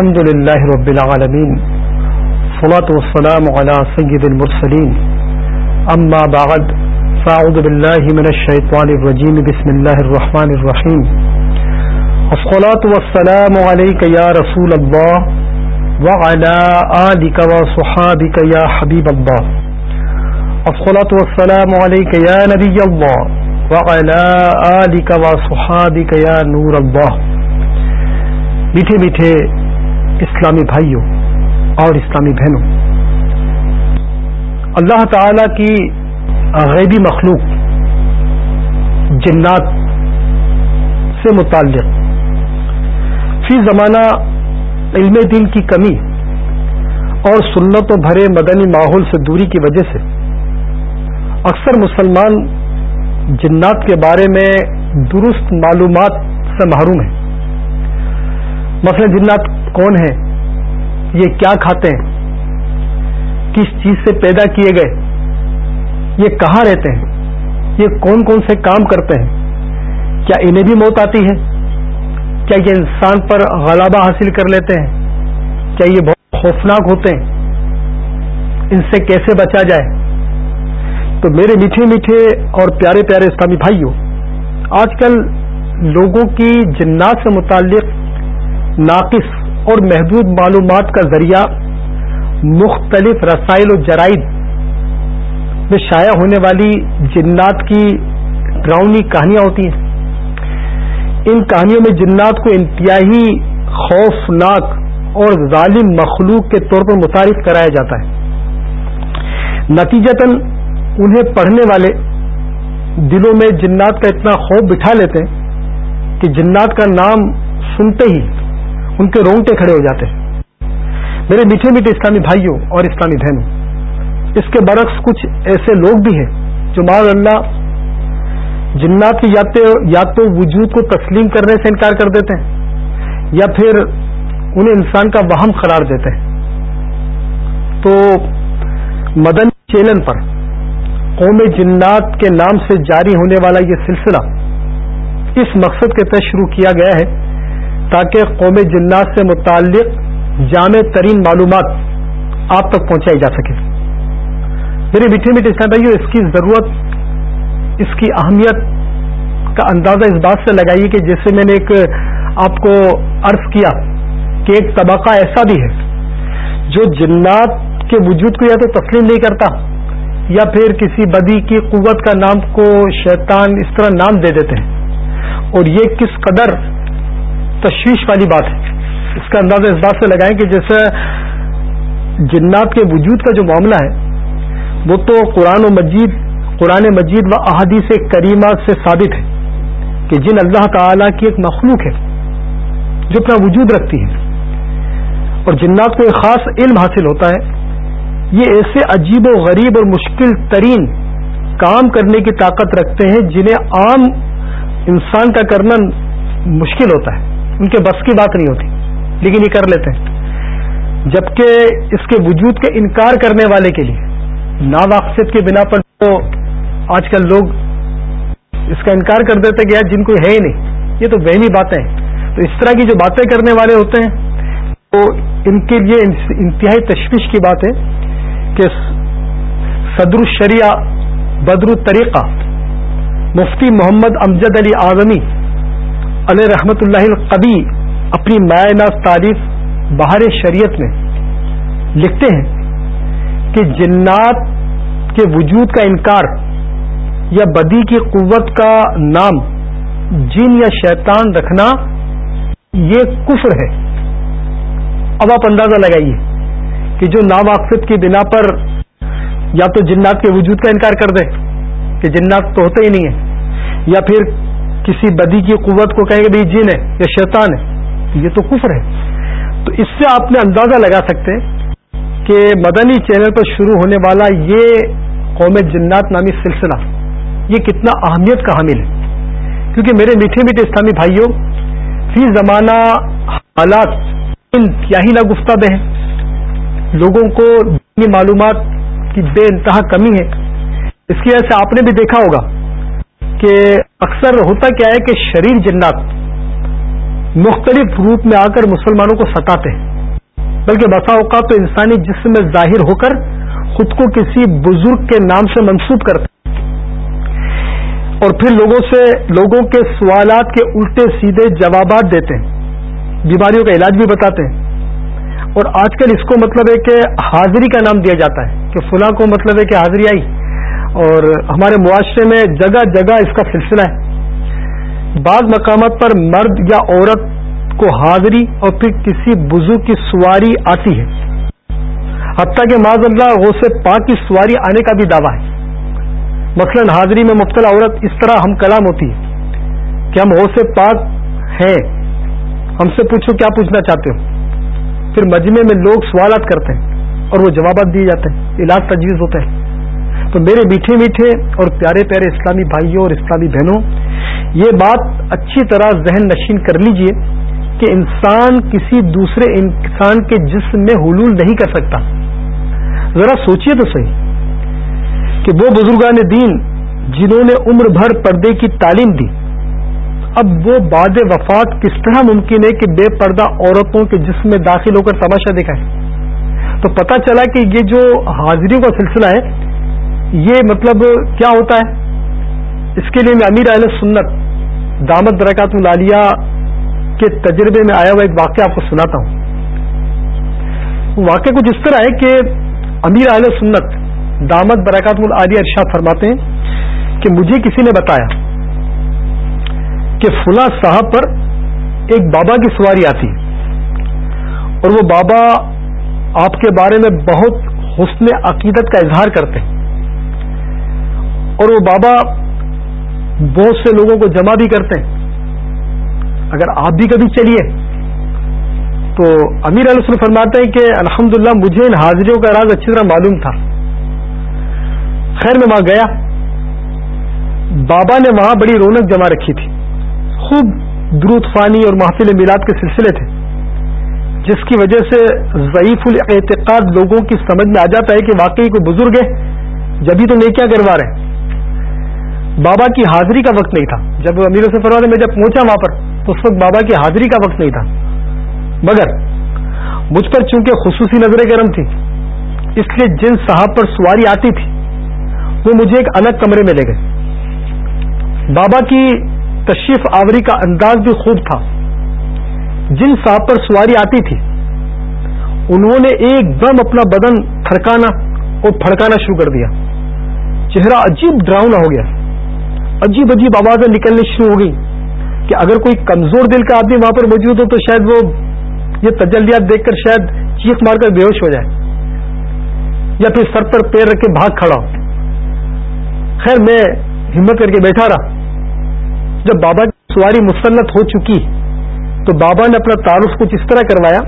الحمد للہ رب العالمین، صلاة والسلام على سید المرسلین. اما بعد، فاعوذ باللہ من الشیطان الرجیم، بسم اللہ الرحمن الرحیم. الصلاة والسلام علیکہ یا رسول اللہ وعلى آلک وصحابک یا حبیب اللہ. الصلاة والسلام علیکہ یا نبی اللہ وعلى آلک وصحابک یا نور اللہ. میٹھے میٹھے اسلامی بھائیوں اور اسلامی بہنوں، اللہ تعالی کی غیبی مخلوق جنات سے متعلق فی زمانہ علم دین کی کمی اور سنت و بھرے مدنی ماحول سے دوری کی وجہ سے اکثر مسلمان جنات کے بارے میں درست معلومات سے محروم ہیں۔ مثلا جنات کون ہیں؟ یہ کیا کھاتے ہیں؟ کس چیز سے پیدا کیے گئے؟ یہ کہاں رہتے ہیں؟ یہ کون کون سے کام کرتے ہیں؟ کیا انہیں بھی موت آتی ہے؟ کیا یہ انسان پر غلابہ حاصل کر لیتے ہیں؟ کیا یہ بہت خوفناک ہوتے ہیں؟ ان سے کیسے بچا جائے؟ تو میرے میٹھے میٹھے اور پیارے پیارے اسلامی بھائیوں، آج کل لوگوں کی جنات سے متعلق ناقص اور محدود معلومات کا ذریعہ مختلف رسائل و جرائد میں شائع ہونے والی جنات کی ڈراؤنی کہانیاں ہوتی ہیں۔ ان کہانیوں میں جنات کو انتہائی خوفناک اور ظالم مخلوق کے طور پر متعارف کرایا جاتا ہے۔ نتیجتاً انہیں پڑھنے والے دلوں میں جنات کا اتنا خوف بٹھا لیتے ہیں کہ جنات کا نام سنتے ہی ان کے رونگٹے کھڑے ہو جاتے ہیں۔ میرے میٹھے میٹھے اسلامی بھائیوں اور اسلامی بہنوں، اس کے برعکس کچھ ایسے لوگ بھی ہیں جو ماض اللہ جنات کی یا تو وجود کو تسلیم کرنے سے انکار کر دیتے ہیں، یا پھر انہیں انسان کا وہم قرار دیتے ہیں۔ تو مدن چینل پر قوم جنات کے نام سے جاری ہونے والا یہ سلسلہ اس مقصد کے تحت شروع کیا گیا ہے۔ تاکہ قوم جنات سے متعلق جامع ترین معلومات آپ تک پہنچائی جا سکے۔ میرے میٹھے میٹھے اسلام بھائیو، اس کی ضرورت، اس کی اہمیت کا اندازہ اس بات سے لگائیے کہ جیسے میں نے ایک آپ کو عرض کیا کہ ایک طبقہ ایسا بھی ہے جو جنات کے وجود کو یا تو تسلیم نہیں کرتا یا پھر کسی بدی کی قوت کا نام کو شیطان اس طرح نام دے دیتے ہیں۔ اور یہ کس قدر تشویش والی بات ہے۔ اس کا اندازہ اس بات سے لگائیں کہ جیسے جنات کے وجود کا جو معاملہ ہے، وہ تو قرآن و مجید، قرآن مجید و احادیث کریمہ سے ثابت ہے کہ جن اللہ تعالی کی ایک مخلوق ہے، جو اپنا وجود رکھتی ہے۔ اور جنات کو ایک خاص علم حاصل ہوتا ہے۔ یہ ایسے عجیب و غریب اور مشکل ترین کام کرنے کی طاقت رکھتے ہیں جنہیں عام انسان کا کرنا مشکل ہوتا ہے۔ ان کے بس کی بات نہیں ہوتی، لیکن یہ کر لیتے ہیں۔ جبکہ اس کے وجود کے انکار کرنے والے کے لیے ناواقفیت کی بنا پر تو آج کل لوگ اس کا انکار کر دیتے کہ یار جن کو ہے ہی نہیں، یہ تو وہمی باتیں ہیں۔ تو اس طرح کی جو باتیں کرنے والے ہوتے ہیں تو ان کے لیے انتہائی تشویش کی بات ہے کہ صدر الشریعہ بدر الطریقہ مفتی محمد امجد علی اعظمی علیہ رحمت اللہ القبی اپنی مائع ناز تعریف بہار شریعت میں لکھتے ہیں کہ جنات کے وجود کا انکار یا بدی کی قوت کا نام جن یا شیطان رکھنا، یہ کفر ہے۔ اب آپ اندازہ لگائیے کہ جو ناواقفت کی بنا پر یا تو جنات کے وجود کا انکار کر دے کہ جنات تو ہوتے ہی نہیں ہیں، یا پھر کسی بدی کی قوت کو کہیں گے بھائی جن ہے یا شیطان ہے یہ تو کفر ہے۔ تو اس سے آپ نے اندازہ لگا سکتے کہ مدنی چینل پر شروع ہونے والا یہ قوم جنات نامی سلسلہ، یہ کتنا اہمیت کا حامل ہے۔ کیونکہ میرے میٹھے میٹھے اسلامی بھائیوں، فی زمانہ حالات انتہائی نہ گفتہ ہیں۔ لوگوں کو معلومات کی بے انتہا کمی ہے۔ اس کی وجہ سے آپ نے بھی دیکھا ہوگا کہ اکثر ہوتا کیا ہے کہ شریر جنات مختلف روپ میں آ کر مسلمانوں کو ستاتے ہیں۔ بلکہ بسا اوقات تو انسانی جسم میں ظاہر ہو کر خود کو کسی بزرگ کے نام سے منسوب کرتے اور پھر لوگوں سے، لوگوں کے سوالات کے الٹے سیدھے جوابات دیتے ہیں۔ بیماریوں کا علاج بھی بتاتے ہیں۔ اور آج کل اس کو مطلب ہے کہ حاضری کا نام دیا جاتا ہے کہ فلاں کو مطلب ہے کہ حاضری آئی۔ اور ہمارے معاشرے میں جگہ جگہ اس کا سلسلہ ہے۔ بعض مقامات پر مرد یا عورت کو حاضری اور پھر کسی بزرگ کی سواری آتی ہے۔ حتیٰ کہ معذ اللہ غوث پاک کی سواری آنے کا بھی دعویٰ ہے۔ مثلا حاضری میں مبتلا عورت اس طرح ہم کلام ہوتی ہے کہ ہم غوث پاک ہیں۔ ہم سے پوچھو کیا پوچھنا چاہتے ہو؟ پھر مجمع میں لوگ سوالات کرتے ہیں اور وہ جوابات دیے جاتے ہیں۔ علاج تجویز ہوتا ہے۔ تو میرے میٹھے میٹھے اور پیارے پیارے اسلامی بھائیوں اور اسلامی بہنوں، یہ بات اچھی طرح ذہن نشین کر لیجیے کہ انسان کسی دوسرے انسان کے جسم میں حلول نہیں کر سکتا۔ ذرا سوچئے تو صحیح کہ وہ بزرگان دین جنہوں نے عمر بھر پردے کی تعلیم دی، اب وہ بعد وفات کس طرح ممکن ہے کہ بے پردہ عورتوں کے جسم میں داخل ہو کر تماشا دکھائے تو پتا چلا کہ یہ جو حاضریوں کا سلسلہ ہے یہ مطلب کیا ہوتا ہے؟ اس کے لیے میں امیر اہل سنت دامت برکات العالیہ کے تجربے میں آیا ہوا ایک واقعہ آپ کو سناتا ہوں۔ واقعہ کچھ اس طرح ہے کہ امیر اہل سنت دامت برکات العالیہ ارشاد فرماتے ہیں کہ مجھے کسی نے بتایا کہ فلاں صاحب پر ایک بابا کی سواری آتی اور وہ بابا آپ کے بارے میں بہت حسن عقیدت کا اظہار کرتے ہیں۔ اور وہ بابا بہت سے لوگوں کو جمع بھی کرتے ہیں۔ اگر آپ بھی کبھی چلیے تو امیر علیہ وسلم فرماتے ہیں کہ الحمدللہ مجھے ان حاضریوں کا راز اچھی طرح معلوم تھا۔ خیر میں وہاں گیا۔ بابا نے وہاں بڑی رونق جمع رکھی تھی۔ خوب درود فانی اور محفل میلاد کے سلسلے تھے۔ جس کی وجہ سے ضعیف الاعتقاد لوگوں کی سمجھ میں آ جاتا ہے کہ واقعی کوئی بزرگ ہے، جبھی تو نیکیاں کروا رہے بابا کی حاضری کا وقت نہیں تھا۔ جب امیر سے فرما میں جب پہنچا وہاں پر، تو اس وقت بابا کی حاضری کا وقت نہیں تھا۔ مگر مجھ پر چونکہ خصوصی نظر گرم تھی اس لیے جن صاحب پر سواری آتی تھی، وہ مجھے ایک الگ کمرے میں لے گئے۔ بابا کی تشریف آوری کا انداز بھی خوب تھا۔ جن صاحب پر سواری آتی تھی، انہوں نے ایک دم اپنا بدن تھڑکانا اور پھڑکانا شروع کر دیا۔ چہرہ عجیب ڈراؤنا ہو گیا۔ عجیب عجیب آوازیں نکلنی شروع ہو گئی کہ اگر کوئی کمزور دل کا آدمی وہاں پر موجود ہو تو شاید وہ یہ تجلیات دیکھ کر شاید چیخ مار کر بے ہوش ہو جائے یا پھر سر پر پیر رکھ کے بھاگ کھڑا ہو۔ خیر، میں ہمت کر کے بیٹھا رہا۔ جب بابا کی سواری مسلط ہو چکی، تو بابا نے اپنا تعارف کچھ اس طرح کروایا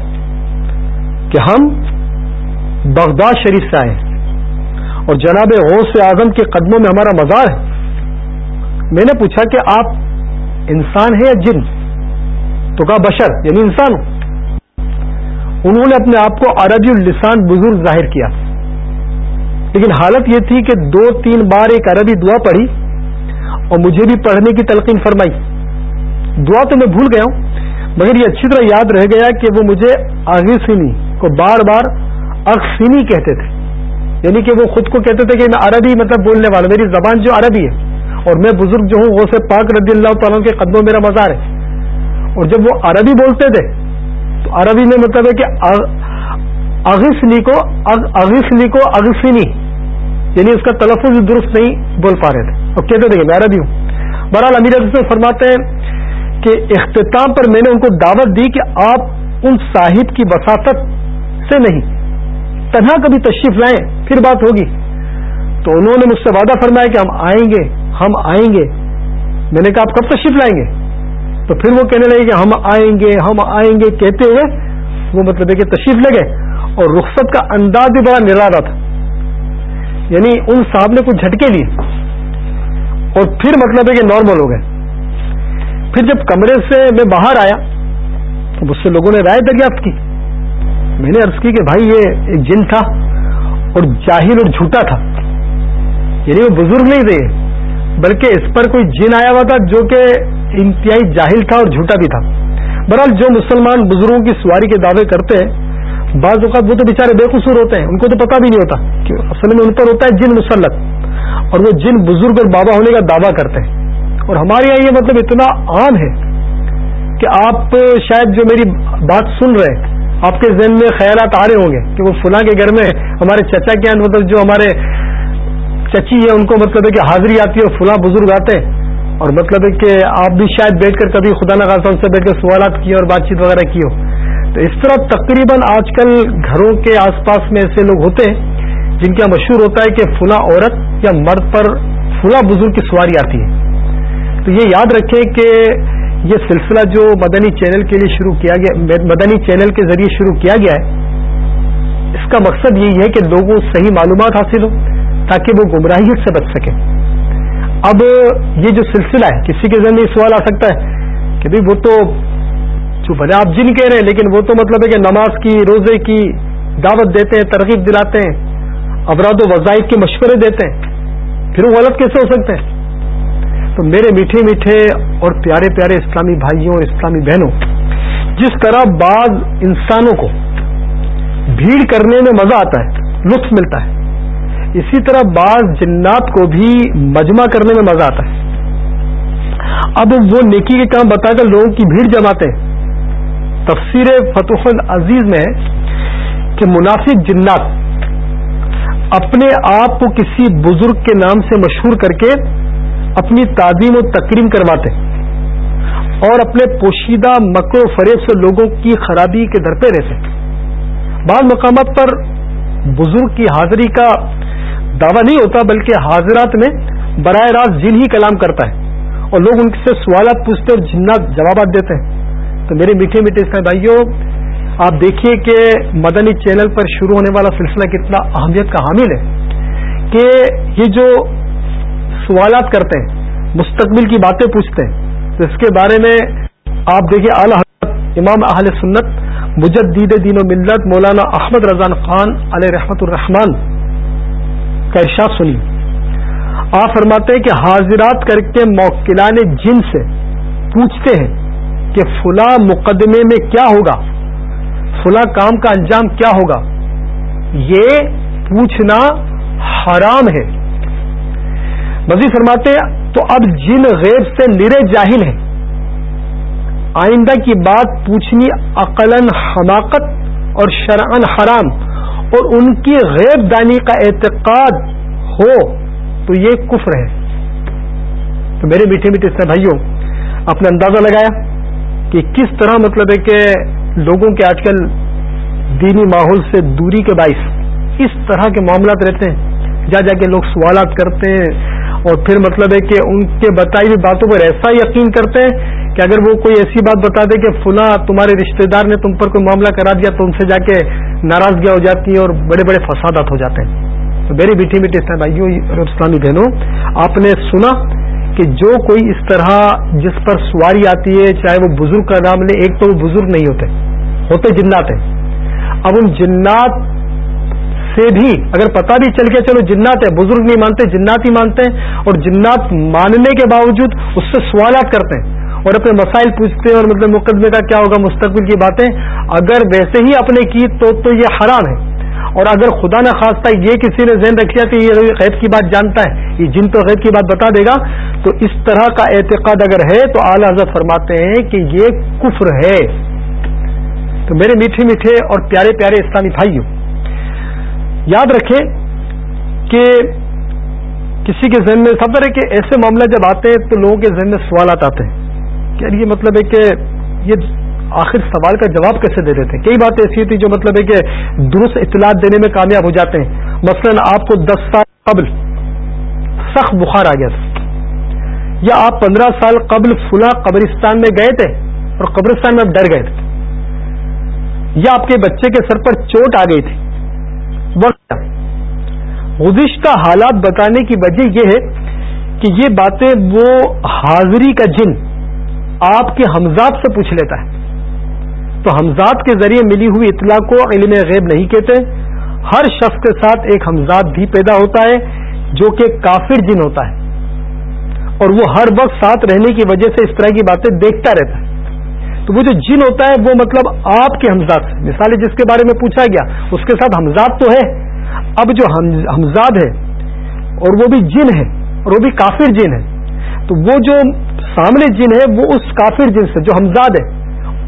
کہ ہم بغداد شریف سے آئے اور جناب غوث اعظم کے قدموں میں ہمارا مزار ہے۔ میں نے پوچھا کہ آپ انسان ہے یا جن؟ تو کہا بشر یعنی انسان انہوں نے اپنے آپ کو عربی السان بزرگ ظاہر کیا۔ لیکن حالت یہ تھی کہ دو تین بار ایک عربی دعا پڑھی اور مجھے بھی پڑھنے کی تلقین فرمائی۔ دعا تو میں بھول گیا ہوں، مگر یہ اچھی طرح یاد رہ گیا کہ وہ مجھے آگسینی کو بار بار اکسینی کہتے تھے۔ یعنی کہ وہ خود کو کہتے تھے کہ میں عربی مطلب بولنے والا میری زبان جو عربی ہے۔ اور میں بزرگ جو ہوں وہ سے پاک رضی اللہ تعالیٰ کے قدموں میرا مزار ہے۔ اور جب وہ عربی بولتے تھے، تو عربی میں مطلب ہے کہ اغسنی کو اغسنی کو اغسنی یعنی اس کا تلفظ درست نہیں بول پا رہے تھے۔ اور کہتے تھے کہ میں عربی ہوں۔ بہرحال امیر سے فرماتے ہیں کہ اختتام پر میں نے ان کو دعوت دی کہ آپ ان صاحب کی وساطت سے نہیں، تنہا کبھی تشریف لائیں، پھر بات ہوگی۔ تو انہوں نے مجھ سے وعدہ فرمایا کہ ہم آئیں گے۔ ہم آئیں گے۔ میں نے کہا، آپ کب تشریف لائیں گے؟ تو پھر وہ کہنے لگے کہ ہم آئیں گے، ہم آئیں گے۔ کہتے ہوئے وہ مطلب ہے کہ تشریف لگے اور رخصت کا انداز بھی بڑا نرالا تھا۔ یعنی ان صاحب نے کچھ جھٹکے لیے اور پھر مطلب ہے کہ نارمل ہو گئے۔ پھر جب کمرے سے میں باہر آیا تو مجھ سے لوگوں نے رائے دریافت کی۔ میں نے عرض کی کہ بھائی، یہ ایک جن تھا اور جاہل اور جھوٹا تھا۔ یعنی وہ بزرگ نہیں تھے۔ بلکہ اس پر کوئی جن آیا ہوا تھا جو کہ انتہائی جاہل تھا اور جھوٹا بھی تھا۔ بہرحال جو مسلمان بزرگوں کی سواری کے دعوے کرتے ہیں، بعض اوقات وہ تو بےچارے بے قصور ہوتے ہیں، ان کو تو پتا بھی نہیں ہوتا کہ اصل میں ان پر ہوتا ہے جن مسلط۔ اور وہ جن بزرگ اور بابا ہونے کا دعویٰ کرتے ہیں۔ اور ہمارے یہاں یہ مطلب اتنا عام ہے کہ آپ شاید جو میری بات سن رہے ہیں، آپ کے ذہن میں خیالات آ رہے ہوں گے کہ وہ فلاں کے گھر میں ہمارے چچا کے یہاں مطلب جو ہمارے چچی ہے، ان کو مطلب ہے کہ حاضری آتی ہے اور فلاں بزرگ آتے اور مطلب ہے کہ آپ بھی شاید بیٹھ کر کبھی خدا نخواستہ ان سے بیٹھ کر سوالات کیے اور بات چیت وغیرہ کی ہو۔ تو اس طرح تقریباً آج کل گھروں کے آس پاس میں ایسے لوگ ہوتے ہیں جن کا مشہور ہوتا ہے کہ فلاں عورت یا مرد پر فلاں بزرگ کی سواری آتی ہے۔ تو یہ یاد رکھیں کہ یہ سلسلہ جو مدنی چینل کے لیے شروع کیا گیا، مدنی چینل کے ذریعے شروع کیا گیا ہے، اس کا مقصد یہی ہے کہ لوگوں صحیح معلومات حاصل ہو تاکہ وہ گمراہیت سے بچ سکیں اب یہ جو سلسلہ ہے، کسی کے ذہن میں سوال آ سکتا ہے کہ بھائی وہ تو جو بھلے آپ جن کہہ رہے ہیں، لیکن وہ تو مطلب ہے کہ نماز کی، روزے کی دعوت دیتے ہیں، ترغیب دلاتے ہیں، افراد و وظائف کے مشورے دیتے ہیں۔ پھر وہ غلط کیسے ہو سکتے ہیں؟ تو میرے میٹھے میٹھے اور پیارے پیارے اسلامی بھائیوں اور اسلامی بہنوں، جس طرح بعض انسانوں کو بھیڑ کرنے میں مزہ آتا ہے، لطف ملتا ہے اسی طرح بعض جنات کو بھی مجمع کرنے میں مزہ آتا ہے۔ اب وہ نیکی کے کام بتا کر لوگوں کی بھیڑ جماتے ہیں۔ تفسیر فتح العزیز میں کہ منافق جنات اپنے آپ کو کسی بزرگ کے نام سے مشہور کر کے اپنی تعظیم و تکریم کرواتے اور اپنے پوشیدہ مکر و فریب سے لوگوں کی خرابی کے در پہ رہتے بعض مقامات پر بزرگ کی حاضری کا دعویٰ نہیں ہوتا بلکہ حاضرات میں براہ راست جن ہی کلام کرتا ہے اور لوگ ان سے سوالات پوچھتے اور جنات جوابات دیتے ہیں۔ تو میرے میٹھے میٹھے اسلام بھائیوں آپ دیکھیے کہ مدنی چینل پر شروع ہونے والا سلسلہ کتنا اہمیت کا حامل ہے کہ یہ جو سوالات کرتے ہیں، مستقبل کی باتیں پوچھتے ہیں، تو اس کے بارے میں آپ دیکھیے، اعلی حضرت امام اہل سنت مجدید دین و ملت مولانا احمد رضان خان علیہ رحمت الرحمان کا ارشاد سنی۔ آپ فرماتے ہیں کہ حاضرات کر کے موکلان جن سے پوچھتے ہیں کہ فلاں مقدمے میں کیا ہوگا، فلاں کام کا انجام کیا ہوگا، یہ پوچھنا حرام ہے۔ مزید فرماتے تو اب جن غیب سے نرے جاہل ہیں، آئندہ کی بات پوچھنی عقلن حماقت اور شرعن حرام۔ اور ان کی غیب دانی کا اعتقاد ہو تو یہ کفر ہے۔ تو میرے میٹھے میٹھے سے بھائیوں اپنے اندازہ لگایا کہ کس طرح مطلب ہے کہ لوگوں کے آج کل دینی ماحول سے دوری کے باعث اس طرح کے معاملات رہتے ہیں۔ جا جا کے لوگ سوالات کرتے ہیں اور پھر مطلب ہے کہ ان کے بتائی ہوئی باتوں پر ایسا یقین کرتے ہیں کہ اگر وہ کوئی ایسی بات بتا دے کہ فلاں تمہارے رشتہ دار نے تم پر کوئی معاملہ کرا دیا تو ان سے جا کے ناراضگیاں ہو جاتی ہیں اور بڑے بڑے فسادات ہو جاتے ہیں۔ تو میری میٹھی میٹھی بھائیوں اور اسلامی بہنوں، آپ نے سنا کہ جو کوئی اس طرح جس پر سواری آتی ہے، چاہے وہ بزرگ کا نام لے، ایک تو وہ بزرگ نہیں ہوتے ہوتے جنات ہیں۔ اب ان جنات سے بھی اگر پتا بھی چل گیا، چلو جنات ہے بزرگ نہیں مانتے، جنات ہی مانتے ہیں، اور جنات ماننے کے باوجود اس سے سوالات کرتے ہیں۔ اور اپنے مسائل پوچھتے ہیں اور مطلب مقدمے کا کیا ہوگا، مستقبل کی باتیں۔ اگر ویسے ہی اپنے کی تو تو یہ حرام ہے۔ اور اگر خدا نہ خواستہ یہ کسی نے ذہن رکھ لیا کہ یہ غیب کی بات جانتا ہے، یہ جن تو غیب کی بات بتا دے گا، تو اس طرح کا اعتقاد اگر ہے تو اعلی حضرت فرماتے ہیں کہ یہ کفر ہے۔ تو میرے میٹھے میٹھے اور پیارے پیارے اسلامی بھائیوں، یاد رکھیں کہ کسی کے ذہن میں خبر ہے کہ ایسے معاملہ جب آتے ہیں تو لوگوں کے ذہن میں سوالات آتے ہیں۔ کہ یعنی یہ مطلب ہے کہ یہ آخر سوال کا جواب کیسے دے دیتے ہیں؟ کئی باتیں ایسی ہوتی جو مطلب ہے کہ درست اطلاعات دینے میں کامیاب ہو جاتے ہیں۔ مثلا آپ کو دس سال قبل سخت بخار آ گیا تھا۔ یا آپ پندرہ سال قبل فلاں قبرستان میں گئے تھے اور قبرستان میں آپ ڈر گئے تھے۔ یا آپ کے بچے کے سر پر چوٹ آ گئی تھی۔ گزشتہ حالات بتانے کی وجہ یہ ہے کہ یہ باتیں وہ حاضری کا جن آپ کے حمزاد سے پوچھ لیتا ہے۔ تو حمزاد کے ذریعے ملی ہوئی اطلاع کو علم غیب نہیں کہتے۔ ہر شخص کے ساتھ ایک حمزاد بھی پیدا ہوتا ہے جو کہ کافر جن ہوتا ہے۔ اور وہ ہر وقت ساتھ رہنے کی وجہ سے اس طرح کی باتیں دیکھتا رہتا ہے۔ تو وہ جو جن ہوتا ہے، وہ مطلب آپ کے حمزاد سے۔ مثال جس کے بارے میں پوچھا گیا، اس کے ساتھ حمزاد تو ہے۔ اب جو حمزاد ہے، اور وہ بھی جن ہے، اور وہ بھی کافر جن ہے۔ تو وہ جو سامنے جن ہے، وہ اس کافر جن سے، جو حمزاد ہے،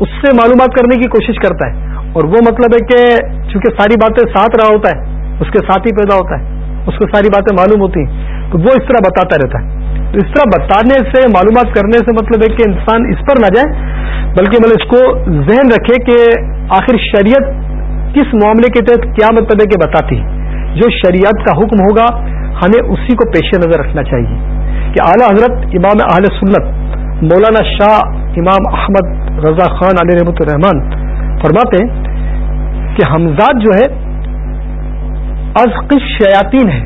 اس سے معلومات کرنے کی کوشش کرتا ہے۔ اور وہ مطلب ہے کہ چونکہ ساری باتیں ساتھ رہا ہوتا ہے، اس کے ساتھ ہی پیدا ہوتا ہے، اس کو ساری باتیں معلوم ہوتی ہیں۔ تو وہ اس طرح بتاتا رہتا ہے۔ تو اس طرح بتانے سے، معلومات کرنے سے مطلب ہے کہ انسان اس پر نہ جائے، بلکہ مطلب اس کو ذہن رکھے کہ آخر شریعت کس معاملے کے تحت کیا مطلب ہے کہ بتاتی۔ جو شریعت کا حکم ہوگا، ہمیں اسی کو پیش نظر رکھنا چاہیے۔ کہ اعلی حضرت امام اہل سنت، مولانا شاہ امام احمد رضا خان علیہ رحمۃ الرحمان فرماتے کہ حمزاد جو ہے از قش شیاتین ہے۔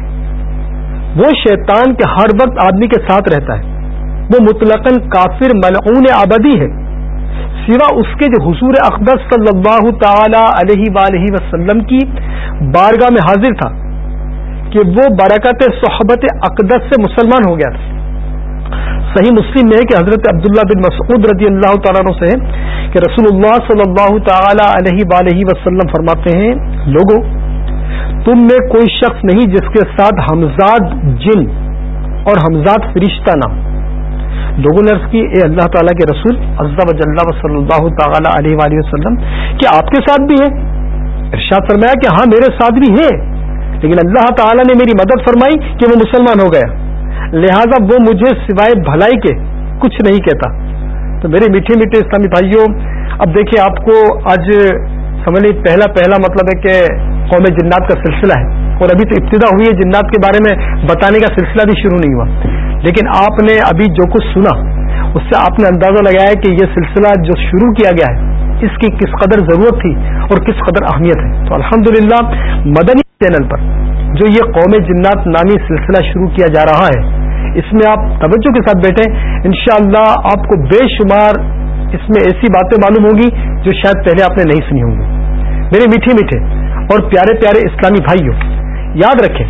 وہ شیطان کے ہر وقت آدمی کے ساتھ رہتا ہے۔ وہ مطلق کافر، ملعون آبادی ہے۔ سوا اس کے جو حضور اقدس صلی اللہ تعالی علیہ وآلہ وسلم کی بارگاہ میں حاضر تھا کہ وہ برکت صحبت اقدس سے مسلمان ہو گیا تھا۔ صحیح مسلم میں ہے کہ حضرت عبداللہ بن مسعود رضی اللہ تعالیٰ عنہ سے کہ رسول اللہ صلی اللہ تعالی علیہ وآلہ وسلم فرماتے ہیں لوگوں تم میں کوئی شخص نہیں جس کے ساتھ حمزاد جن اور حمزاد فرشتہ نہ لوگوں نے عرض کی، اے اللہ تعالیٰ کے رسول عزب و صلی اللہ تعالی علیہ وآلہ وسلم کہ آپ کے ساتھ بھی ہے ارشاد فرمایا کہ ہاں میرے ساتھ بھی ہے لیکن اللہ تعالیٰ نے میری مدد فرمائی کہ وہ مسلمان ہو گیا۔ لہذا وہ مجھے سوائے بھلائی کے کچھ نہیں کہتا۔ تو میرے میٹھے میٹھے اسلامی بھائیوں، اب دیکھیں آپ کو آج سمجھ لی پہلا پہلا مطلب ہے کہ قوم جنات کا سلسلہ ہے۔ اور ابھی تو ابتدا ہوئی ہے جنات کے بارے میں، بتانے کا سلسلہ بھی شروع نہیں ہوا۔ لیکن آپ نے ابھی جو کچھ سنا، اس سے آپ نے اندازہ لگایا کہ یہ سلسلہ جو شروع کیا گیا ہے، اس کی کس قدر ضرورت تھی اور کس قدر اہمیت ہے۔ تو الحمدللہ، مدنی چینل پر جو یہ قوم جنات نامی سلسلہ شروع کیا جا رہا ہے اس میں آپ توجہ کے ساتھ بیٹھے انشاءاللہ اللہ آپ کو بے شمار اس میں ایسی باتیں معلوم ہوں گی جو شاید پہلے آپ نے نہیں سنی ہوں گی۔ میرے میٹھے میٹھے اور پیارے پیارے اسلامی بھائیوں، یاد رکھیں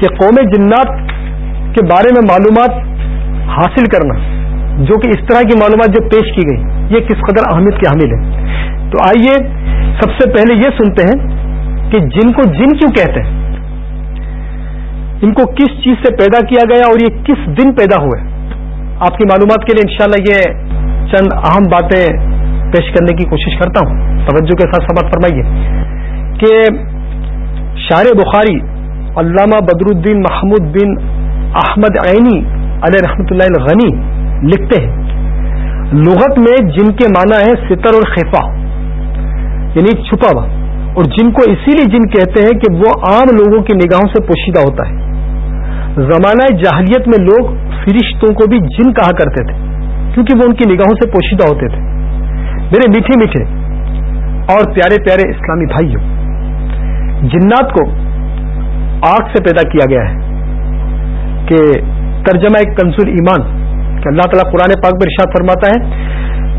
کہ قوم جنات کے بارے میں معلومات حاصل کرنا، جو کہ اس طرح کی معلومات جو پیش کی گئی، یہ کس قدر اہمیت کی حامل ہے تو آئیے سب سے پہلے یہ سنتے ہیں کہ جن کو جن کیوں کہتے ہیں؟ ان کو کس چیز سے پیدا کیا گیا اور یہ کس دن پیدا ہوئے؟ آپ کی معلومات کے لیے انشاءاللہ یہ چند اہم باتیں پیش کرنے کی کوشش کرتا ہوں۔ توجہ کے ساتھ سبق فرمائیے۔ کہ شار بخاری علامہ بدر الدین محمود بن احمد عینی علیہ رحمۃ اللہ الغنی لکھتے ہیں، لغت میں جن کے معنی ہے ستر اور خفا یعنی چھپا ہوا، اور جن کو اسی لیے جن کہتے ہیں کہ وہ عام لوگوں کی نگاہوں سے پوشیدہ ہوتا ہے۔ زمانہ جاہلیت میں لوگ فرشتوں کو بھی جن کہا کرتے تھے، کیونکہ وہ ان کی نگاہوں سے پوشیدہ ہوتے تھے۔ میرے میٹھے میٹھے اور پیارے پیارے اسلامی بھائیوں، جنات کو آگ سے پیدا کیا گیا ہے کہ ترجمہ ایک کنسول ایمان کہ اللہ تعالیٰ قرآن پاک پر ارشاد فرماتا ہے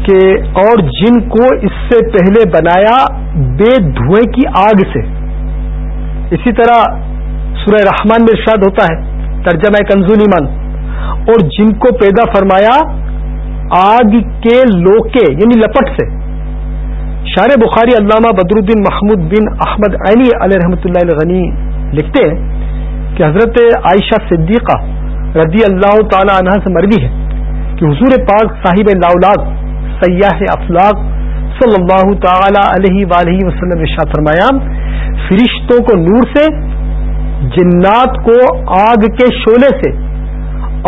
کہ اور جن کو اس سے پہلے بنایا بے دھوئیں کی آگ سے۔ اسی طرح سورہ رحمان میں ارشاد ہوتا ہے ترجمہ کنزول ایمان اور جن کو پیدا فرمایا آگ کے لوکے یعنی لپٹ سے۔ شار بخاری علامہ بدر الدین محمود بن احمد عینی علیہ رحمۃ اللہ غنی لکھتے ہیں کہ حضرت عائشہ صدیقہ رضی اللہ تعالی عنہ سے مروی ہے کہ حضور پاک صاحب لاؤلاق سیاح افلاق صلی اللہ تعالی علیہ وآلہ وسلم شاہ فرمایا، فرشتوں کو نور سے جنات کو آگ کے شعلے سے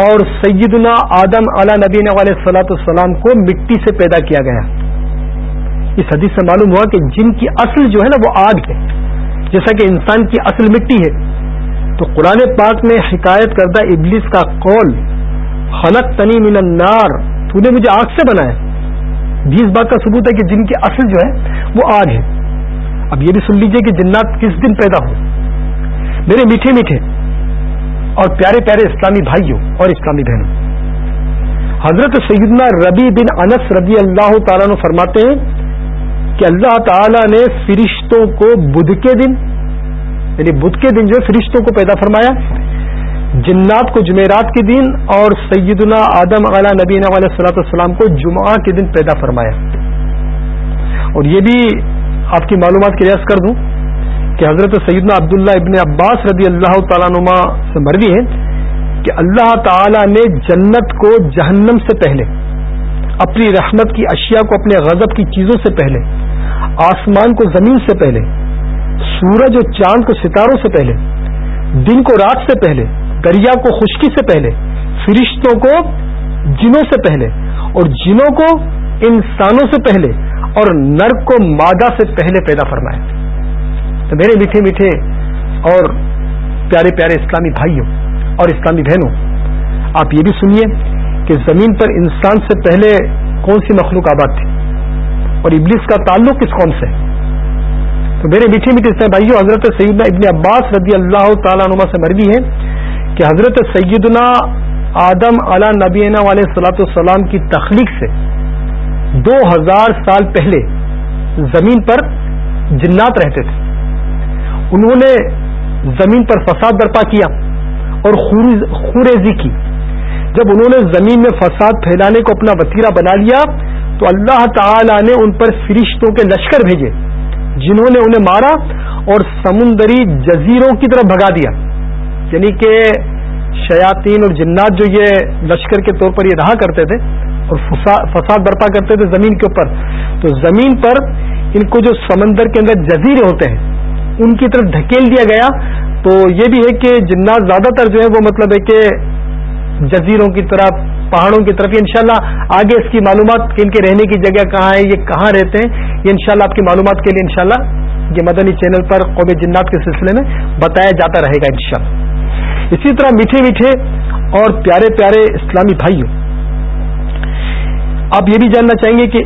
اور سیدنا آدم علی نبی علیہ صلاۃ السلام کو مٹی سے پیدا کیا گیا۔ اس حدیث سے معلوم ہوا کہ جن کی اصل جو ہے نا وہ آگ ہے۔ جیسا کہ انسان کی اصل مٹی ہے۔ تو قرآن پاک میں حکایت کردہ ابلیس کا قول خلق تنی من النار تو نے مجھے آگ سے بنایا بھی اس بات کا ثبوت ہے کہ جن کی اصل جو ہے وہ آگ ہے۔ اب یہ بھی سن لیجیے کہ جنات کس دن پیدا ہو میرے میٹھے میٹھے اور پیارے پیارے اسلامی بھائیوں اور اسلامی بہنوں، حضرت سیدنا ربی بن انس رضی اللہ تعالیٰ نے فرماتے ہیں کہ اللہ تعالی نے فرشتوں کو بدھ کے دن یعنی بدھ کے دن جو فرشتوں کو پیدا فرمایا، جنات کو جمعرات کے دن اور سیدنا آدم علیہ نبی علیہ صلاح السلام کو جمعہ کے دن پیدا فرمایا۔ اور یہ بھی آپ کی معلومات کی ریاض کر دوں۔ کہ حضرت سیدنا عبداللہ ابن عباس رضی اللہ تعالیٰ نما سے مروی ہے کہ اللہ تعالی نے جنت کو جہنم سے پہلے، اپنی رحمت کی اشیاء کو اپنے غضب کی چیزوں سے پہلے، آسمان کو زمین سے پہلے، سورج اور چاند کو ستاروں سے پہلے، دن کو رات سے پہلے، دریا کو خشکی سے پہلے، فرشتوں کو جنوں سے پہلے اور جنوں کو انسانوں سے پہلے اور نرک کو مادہ سے پہلے پیدا فرمایا۔ تو میرے میٹھے میٹھے اور پیارے پیارے اسلامی بھائیوں اور اسلامی بہنوں، آپ یہ بھی سنیے کہ زمین پر انسان سے پہلے کون سی مخلوق آباد تھی اور ابلیس کا تعلق کس قوم سے؟ تو میرے میٹھے میٹھے اسلامی بھائیوں، حضرت سیدنا ابن عباس رضی اللہ تعالیٰ نما سے مروی ہے کہ حضرت سیدنا آدم علی نبینا علیہ صلاۃ السلام کی تخلیق سے دو ہزار سال پہلے زمین پر جنات رہتے تھے۔ انہوں نے زمین پر فساد برپا کیا اور خوریزی کی۔ جب انہوں نے زمین میں فساد پھیلانے کو اپنا وطیرہ بنا لیا، تو اللہ تعالی نے ان پر فرشتوں کے لشکر بھیجے، جنہوں نے انہیں مارا اور سمندری جزیروں کی طرف بھگا دیا۔ یعنی کہ شیاطین اور جنات جو یہ لشکر کے طور پر یہ رہا کرتے تھے اور فساد برپا کرتے تھے زمین کے اوپر، تو زمین پر ان کو جو سمندر کے اندر جزیرے ہوتے ہیں ان کی طرف دھکیل دیا گیا۔ تو یہ بھی ہے کہ جنات زیادہ تر جو ہے وہ مطلب ہے کہ جزیروں کی طرف، پہاڑوں کی طرف۔ انشاءاللہ آگے اس کی معلومات ان کے رہنے کی جگہ کہاں ہے، یہ کہاں رہتے ہیں، یہ انشاءاللہ آپ کی معلومات کے لیے انشاءاللہ یہ مدنی چینل پر قوم جنات کے سلسلے میں بتایا جاتا رہے گا انشاءاللہ۔ اسی طرح میٹھے میٹھے اور پیارے پیارے اسلامی بھائیوں، آپ یہ بھی جاننا چاہیں گے کہ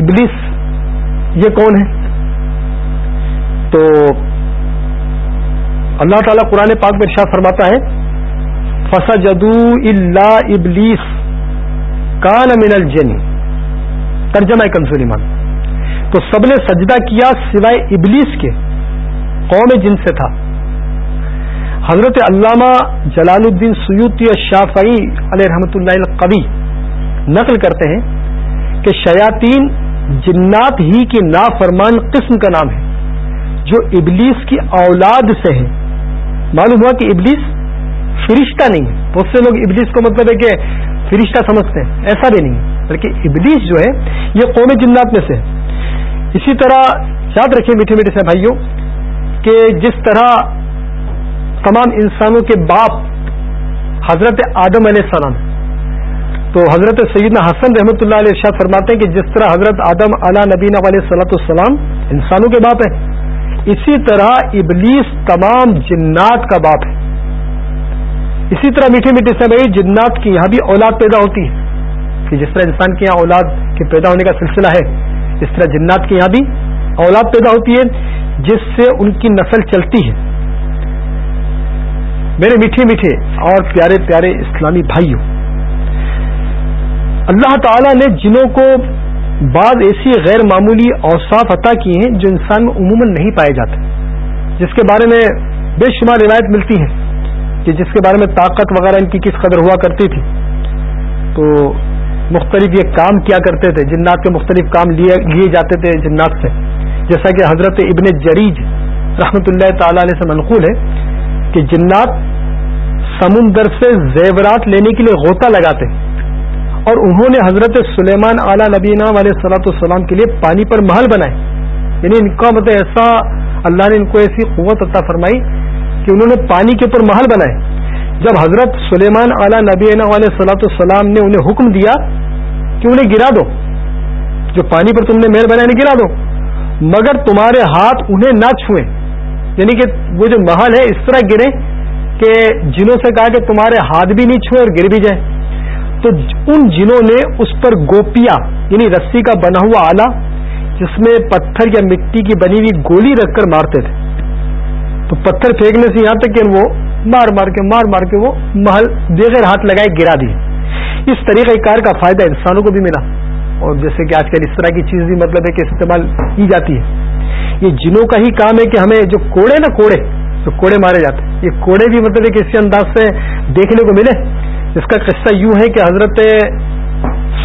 ابلیس یہ کون ہے؟ تو اللہ تعالیٰ قرآن پاک میں ارشاد فرماتا ہے فسا جدو اللہ ابلیس کان من الجن۔ ترجمہ کنزور ایمان۔ تو سب نے سجدہ کیا سوائے ابلیس کے، قوم جن سے تھا۔ حضرت علامہ جلال الدین سیوتی شافعی علیہ رحمۃ اللہ القوی نقل کرتے ہیں کہ شیاطین جنات ہی کی نافرمان قسم کا نام ہے۔ جو ابلیس کی اولاد سے ہے معلوم ہوا کہ ابلیس فرشتہ نہیں ہے۔ بہت سے لوگ ابلیس کو مطلب ہے کہ فرشتہ سمجھتے ہیں۔ ایسا بھی نہیں ہے۔ بلکہ ابلیس جو ہے، یہ قوم جنات میں سے ہے۔ اسی طرح یاد رکھیں میٹھے میٹھے سے بھائیوں کہ جس طرح تمام انسانوں کے باپ حضرت آدم علیہ السلام تو حضرت سیدنا حسن رحمۃ اللہ علیہ شاہ فرماتے ہیں کہ جس طرح حضرت آدم علی نبینہ علیہ صلاۃ السلام انسانوں کے باپ ہے اسی طرح ابلیس تمام جنات کا باپ ہے۔ اسی طرح میٹھے میٹھے سے بھائی جنات کی یہاں بھی اولاد پیدا ہوتی ہے۔ کہ جس طرح انسان کے یہاں اولاد کے پیدا ہونے کا سلسلہ ہے، اس طرح جنات کی یہاں بھی اولاد پیدا ہوتی ہے، جس سے ان کی نسل چلتی ہے۔ میرے میٹھے میٹھے اور پیارے پیارے اسلامی بھائیوں، اللہ تعالی نے جنوں کو بعض ایسی غیر معمولی اوصاف عطا کی ہیں جو انسان میں عموماً نہیں پائے جاتے، جس کے بارے میں بے شمار روایت ملتی ہے کہ جس کے بارے میں طاقت وغیرہ ان کی کس قدر ہوا کرتی تھی۔ تو مختلف یہ کام کیا کرتے تھے، جنات کے مختلف کام لیے جاتے تھے جنات سے۔ جیسا کہ حضرت ابن جریج رحمت اللہ تعالی علیہ سے منقول ہے کہ جنات سمندر سے زیورات لینے کے لیے غوطہ لگاتے۔ ہیں اور انہوں نے حضرت سلیمان اعلیٰ نبینا علیہ صلاۃ السلام کے لیے پانی پر محل بنائے۔ یعنی ان کا مطلب ایسا اللہ نے ان کو ایسی قوت عطا فرمائی کہ انہوں نے پانی کے اوپر محل بنائے۔ جب حضرت سلیمان اعلیٰ نبینا علیہ صلاۃ السلام نے انہیں حکم دیا کہ انہیں گرا دو، جو پانی پر تم نے محل بنایا گرا دو، مگر تمہارے ہاتھ انہیں نہ چھوئیں یعنی کہ وہ جو محل ہے اس طرح گرے کہ جنہوں سے کہا کہ تمہارے ہاتھ بھی نہیں چھوئے اور گر بھی جائے تو ان جنہوں نے اس پر گوپیا یعنی رسی کا بنا ہوا آلہ، جس میں پتھر یا مٹی کی بنی ہوئی گولی رکھ کر مارتے تھے۔ تو پتھر پھینکنے سے یہاں تک کہ وہ مار مار کے مار مار کے وہ محل بغیر ہاتھ لگائے گرا دیے۔ اس طریقہ کار کا فائدہ انسانوں کو بھی ملا۔ اور جیسے کہ آج کل اس طرح کی چیز بھی مطلب ہے کہ استعمال کی جاتی ہے۔ یہ جنوں کا ہی کام ہے کہ ہمیں جو کوڑے نا کوڑے، تو کوڑے مارے جاتے۔ ہیں یہ کوڑے بھی مطلب ایک اسی انداز سے دیکھنے کو ملے۔ اس کا قصہ یوں ہے کہ حضرت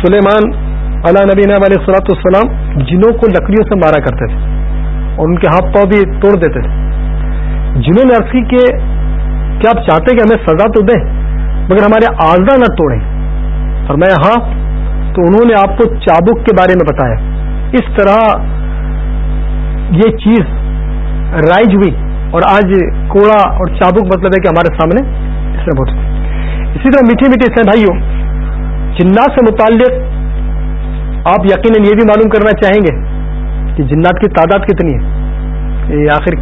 سلیمان علیہ نبی علیہ صلاحت السلام جنوں کو لکڑیوں سے مارا کرتے تھے اور ان کے ہاتھ پاؤں بھی توڑ دیتے تھے۔ جنہوں نے عرض کی کہ کیا آپ چاہتے کہ ہمیں سزا تو دیں، مگر ہمارے آزا نہ توڑیں۔ اور میں ہاں تو انہوں نے آپ کو چابک کے بارے میں بتایا۔ اس طرح یہ چیز رائج ہوئی اور آج کوڑا اور چابک مطلب ہے کہ ہمارے سامنے اس میں بہت۔ اسی طرح میٹھی میٹھی سے بھائیوں جنات سے متعلق آپ یقیناً یہ بھی معلوم کرنا چاہیں گے کہ جنات کی تعداد کتنی ہے۔ یہ آخر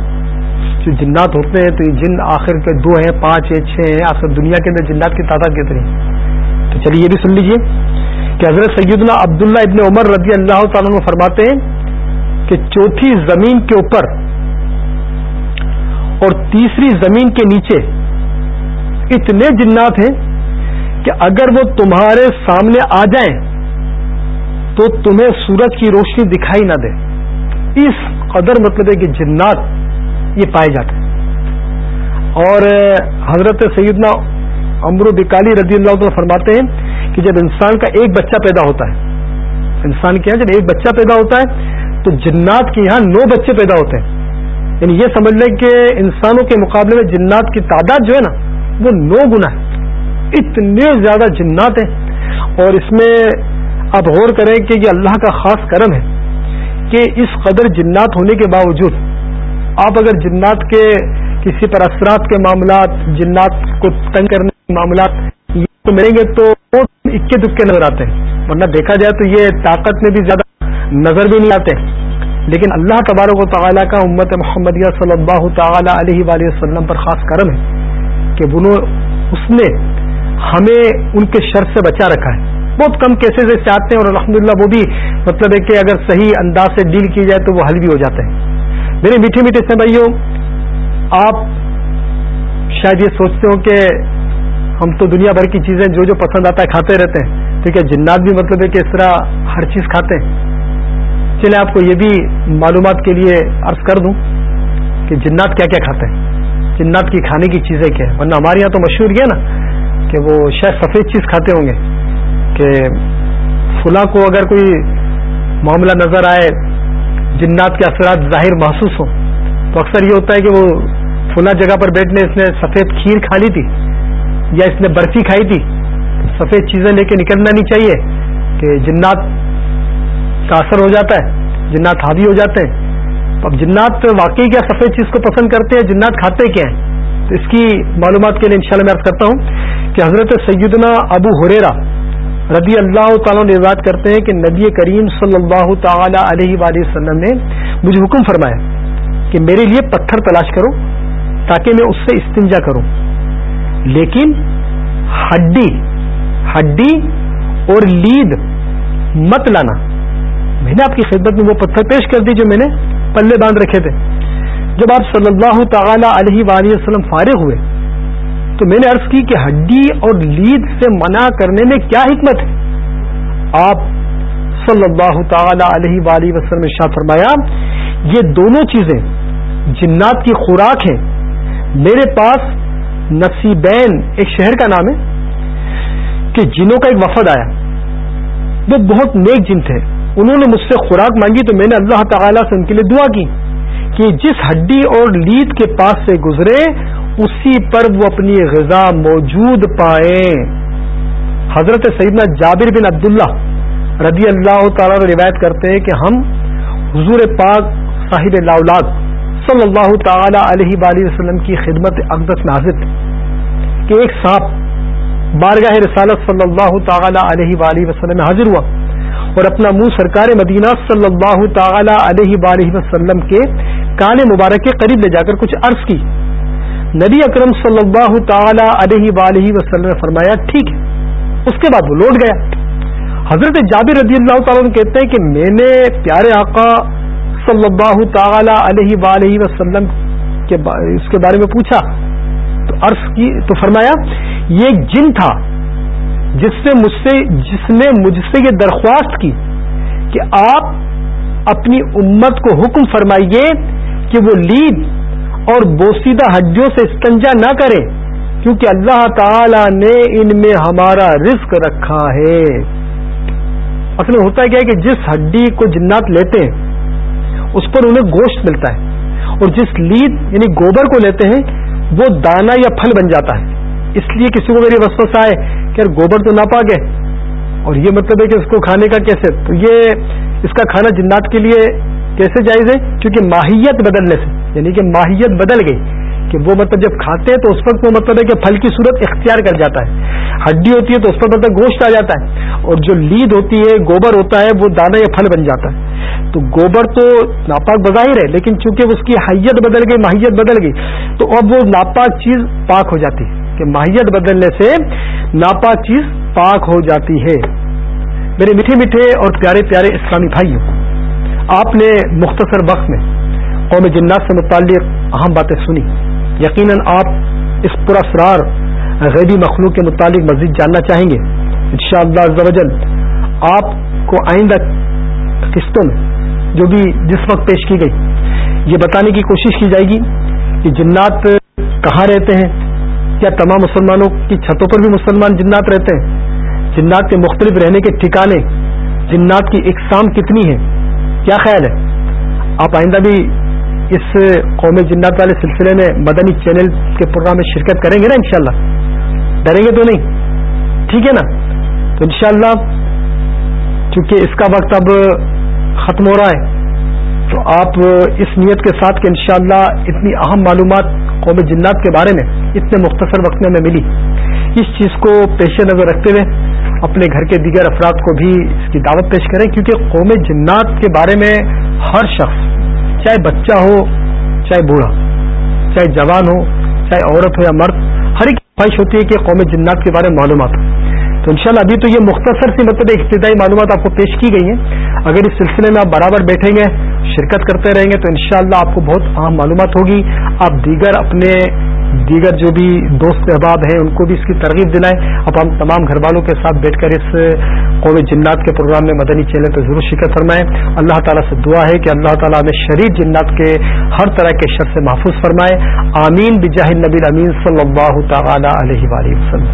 جو جنات ہوتے ہیں تو یہ جن آخر کے دو ہیں، پانچ ہیں، چھ ہیں، آخر دنیا کے اندر جنات کی تعداد کتنی ہے۔ تو چلیے یہ بھی سن لیجیے کہ حضرت سیدنا عبداللہ ابن عمر رضی اللہ تعالیٰ فرماتے ہیں کہ چوتھی زمین کے اوپر اور تیسری زمین کے نیچے اتنے جنات ہیں کہ اگر وہ تمہارے سامنے آ جائیں تو تمہیں سورج کی روشنی دکھائی نہ دے۔ اس قدر مطلب ہے کہ جنات یہ پائے جاتے ہیں۔ اور حضرت سیدنا امرو بکالی رضی اللہ عنہ فرماتے ہیں کہ جب انسان کا ایک بچہ پیدا ہوتا ہے، انسان کے یہاں جب ایک بچہ پیدا ہوتا ہے، تو جنات کے یہاں نو بچے پیدا ہوتے ہیں۔ یعنی یہ سمجھ لیں کہ انسانوں کے مقابلے میں جنات کی تعداد جو ہے نا وہ نو گنا ہے اتنے زیادہ جنات ہیں۔ اور اس میں اب غور کریں کہ یہ اللہ کا خاص کرم ہے کہ اس قدر جنات ہونے کے باوجود آپ اگر جنات کے کسی پر اثرات کے معاملات، جنات کو تنگ کرنے کے معاملات یہ ملیں گے تو اکے دکے نظر آتے ہیں۔ ورنہ دیکھا جائے تو یہ طاقت میں بھی زیادہ نظر بھی نہیں آتے۔ لیکن اللہ تبارک و تعالیٰ کا امت محمدیہ صلی اللہ تعالی علیہ وآلہ وسلم پر خاص کرم ہے۔ کہ اس نے ہمیں ان کے شر سے بچا رکھا ہے۔ بہت کم کیسز چاہتے ہیں اور الحمد وہ بھی مطلب ہے کہ اگر صحیح انداز سے ڈیل کی جائے تو وہ حل بھی ہو جاتے ہیں میرے میٹھے میٹھے سے بھائیوں، آپ شاید یہ سوچتے ہو کہ ہم تو دنیا بھر کی چیزیں جو جو پسند آتا ہے کھاتے رہتے ہیں۔ ٹھیک ہے، جنات بھی مطلب ہے کہ اس طرح ہر چیز کھاتے ہیں۔ چلے آپ کو یہ بھی معلومات کے لیے عرض کر دوں کہ جنات کیا کیا کھاتے ہیں۔ جنات کی کھانے کی چیزیں کیا ہے ورنہ ہمارے یہاں تو مشہور یہ نا کہ وہ شاید سفید چیز کھاتے ہوں گے کہ فلاں کو اگر کوئی معاملہ نظر آئے جنات کے اثرات ظاہر محسوس ہوں، تو اکثر یہ ہوتا ہے کہ وہ فلاں جگہ پر بیٹھنے اس نے سفید کھیر کھا لی تھی یا اس نے برفی کھائی تھی، سفید چیزیں لے کے نکلنا نہیں چاہیے کہ جنات کا اثر ہو جاتا ہے، جنات حاوی ہو جاتے ہیں۔ اب جنات واقعی کیا سفید چیز کو پسند کرتے ہیں، جنات کھاتے کیا ہیں؟ تو اس کی معلومات کے لیے انشاءاللہ میں عرض کرتا ہوں کہ حضرت سیدنا ابو ہریرا رضی اللہ تعالیٰ نے کرتے ہیں کہ نبی کریم صلی اللہ تعالی علیہ وآلہ وسلم نے مجھے حکم فرمایا کہ میرے لیے پتھر تلاش کرو تاکہ میں اس سے استنجا کروں۔ لیکن ہڈی ہڈی اور لید مت لانا۔ میں نے آپ کی خدمت میں وہ پتھر پیش کر دی جو میں نے پلے باندھ رکھے تھے۔ جب آپ صلی اللہ تعالی علیہ وآلہ وسلم فارغ ہوئے، تو میں نے عرض کی کہ ہڈی اور لید سے منع کرنے میں کیا حکمت ہے؟ آپ صلی اللہ تعالی علیہ وآلہ وسلم شاہ فرمایا، یہ دونوں چیزیں جنات کی خوراک ہیں۔ میرے پاس نصیبین، ایک شہر کا نام ہے، کہ جنوں کا ایک وفد آیا۔ وہ بہت نیک جن تھے۔ انہوں نے مجھ سے خوراک مانگی تو میں نے اللہ تعالیٰ سے ان کے لیے دعا کی کہ جس ہڈی اور لید کے پاس سے گزرے، اسی پر وہ اپنی غذا موجود پائیں۔ حضرت سیدنا جابر بن عبداللہ رضی اللہ تعالیٰ روایت کرتے ہیں کہ ہم حضور پاک صاحب لاولاد صلی اللہ تعالی علیہ وآلہ وسلم کی خدمت اقدس میں حاضر تھے۔ کہ ایک سانپ بارگاہ رسالت صلی اللہ تعالی علیہ وآلہ وسلم میں حاضر ہوا۔ اور اپنا منہ سرکار مدینہ صلی اللہ تعالی علیہ وآلہ وسلم کے کان مبارک کے قریب لے جا کر کچھ عرض کی۔ نبی اکرم صلی اللہ تعالی علیہ وآلہ وسلم نے فرمایا، ٹھیک ہے۔ اس کے بعد وہ لوٹ گیا۔ حضرت جابر رضی اللہ تعالیٰ کہتے ہیں کہ میں نے پیارے آقا صلی اللہ تعالی علیہ وآلہ وسلم کے اس کے بارے میں پوچھا، تو عرض کی، تو فرمایا، یہ ایک جن تھا۔ جس سے مجھ سے جس نے مجھ سے یہ درخواست کی کہ آپ اپنی امت کو حکم فرمائیے کہ وہ لید اور بوسیدہ ہڈیوں سے استنجا نہ کرے، کیونکہ اللہ تعالی نے ان میں ہمارا رزق رکھا ہے۔ اصل میں ہوتا ہے کیا کہ جس ہڈی کو جنات لیتے ہیں، اس پر انہیں گوشت ملتا ہے۔ اور جس لید یعنی گوبر کو لیتے ہیں، وہ دانا یا پھل بن جاتا ہے۔ اس لیے کسی کو میری وسوسہ آئے کہ یار گوبر تو نہ پاک ہے اور یہ مطلب ہے کہ اس کو کھانے کا کیسے؟ تو یہ اس کا کھانا جنات کے لیے کیسے جائز ہے؟ کیونکہ ماہیت بدلنے سے یعنی کہ ماہیت بدل گئی کہ وہ مطلب جب کھاتے ہیں تو اس وقت وہ مطلب ہے کہ پھل کی صورت اختیار کر جاتا ہے۔ ہڈی ہوتی ہے تو اس پر مطلب گوشت آ جاتا ہے۔ اور جو لید ہوتی ہے، گوبر ہوتا ہے، وہ دانا یا پھل بن جاتا ہے۔ تو گوبر تو ناپاک بظاہر ہے، لیکن چونکہ اس کی حیت بدل گئی، ماہیت بدل گئی، تو اب وہ ناپاک چیز پاک ہو جاتی ہے۔ کہ ماہیت بدلنے سے ناپاک چیز پاک ہو جاتی ہے۔ میرے میٹھے میٹھے اور پیارے پیارے اسلامی بھائیوں، آپ نے مختصر وقت میں قوم جنات سے متعلق اہم باتیں سنی۔ یقیناً آپ اس پراسرار غیبی مخلوق کے متعلق مزید جاننا چاہیں گے۔ ان شاء اللہ آپ کو آئندہ قسطوں میں جو بھی جس وقت پیش کی گئی، یہ بتانے کی کوشش کی جائے گی کہ جنات کہاں رہتے ہیں۔ کیا تمام مسلمانوں کی چھتوں پر بھی مسلمان جنات رہتے ہیں؟ جنات کے مختلف رہنے کے ٹھکانے، جنات کی اقسام کتنی ہے کیا خیال ہے؟ آپ آئندہ بھی اس قومی جنات والے سلسلے میں مدنی چینل کے پروگرام میں شرکت کریں گے نا انشاءاللہ؟ ڈریں گے تو نہیں؟ ٹھیک ہے نا؟ تو انشاءاللہ چونکہ اس کا وقت اب ختم ہو رہا ہے، تو آپ اس نیت کے ساتھ کہ انشاءاللہ اتنی اہم معلومات قوم جنات کے بارے میں اتنے مختصر وقت میں ہمیں ملی۔ اس چیز کو پیش نظر رکھتے ہوئے اپنے گھر کے دیگر افراد کو بھی اس کی دعوت پیش کریں، کیونکہ قوم جنات کے بارے میں ہر شخص، چاہے بچہ ہو، چاہے بوڑھا، چاہے جوان ہو، چاہے عورت ہو یا مرد، ہر ایک خواہش ہوتی ہے کہ قوم جنات کے بارے میں معلومات ہو۔ تو انشاءاللہ ابھی تو یہ مختصر سی مطلب ابتدائی معلومات آپ کو پیش کی گئی ہیں۔ اگر اس سلسلے میں آپ برابر بیٹھیں گے، شرکت کرتے رہیں گے، تو انشاءاللہ آپ کو بہت اہم معلومات ہوگی۔ آپ دیگر اپنے دیگر جو بھی دوست احباب ہیں، ان کو بھی اس کی ترغیب دلائیں۔ اب ہم تمام گھر والوں کے ساتھ بیٹھ کر اس قوم جنات کے پروگرام میں مدنی چینل پہ ضرور شرکت فرمائیں۔ اللہ تعالیٰ سے دعا ہے کہ اللہ تعالیٰ ہمیں شریف جنات کے ہر طرح کے شر سے محفوظ فرمائے۔ آمین بجاہ نبی امین صلی اللہ تعالی علیہ وسلم۔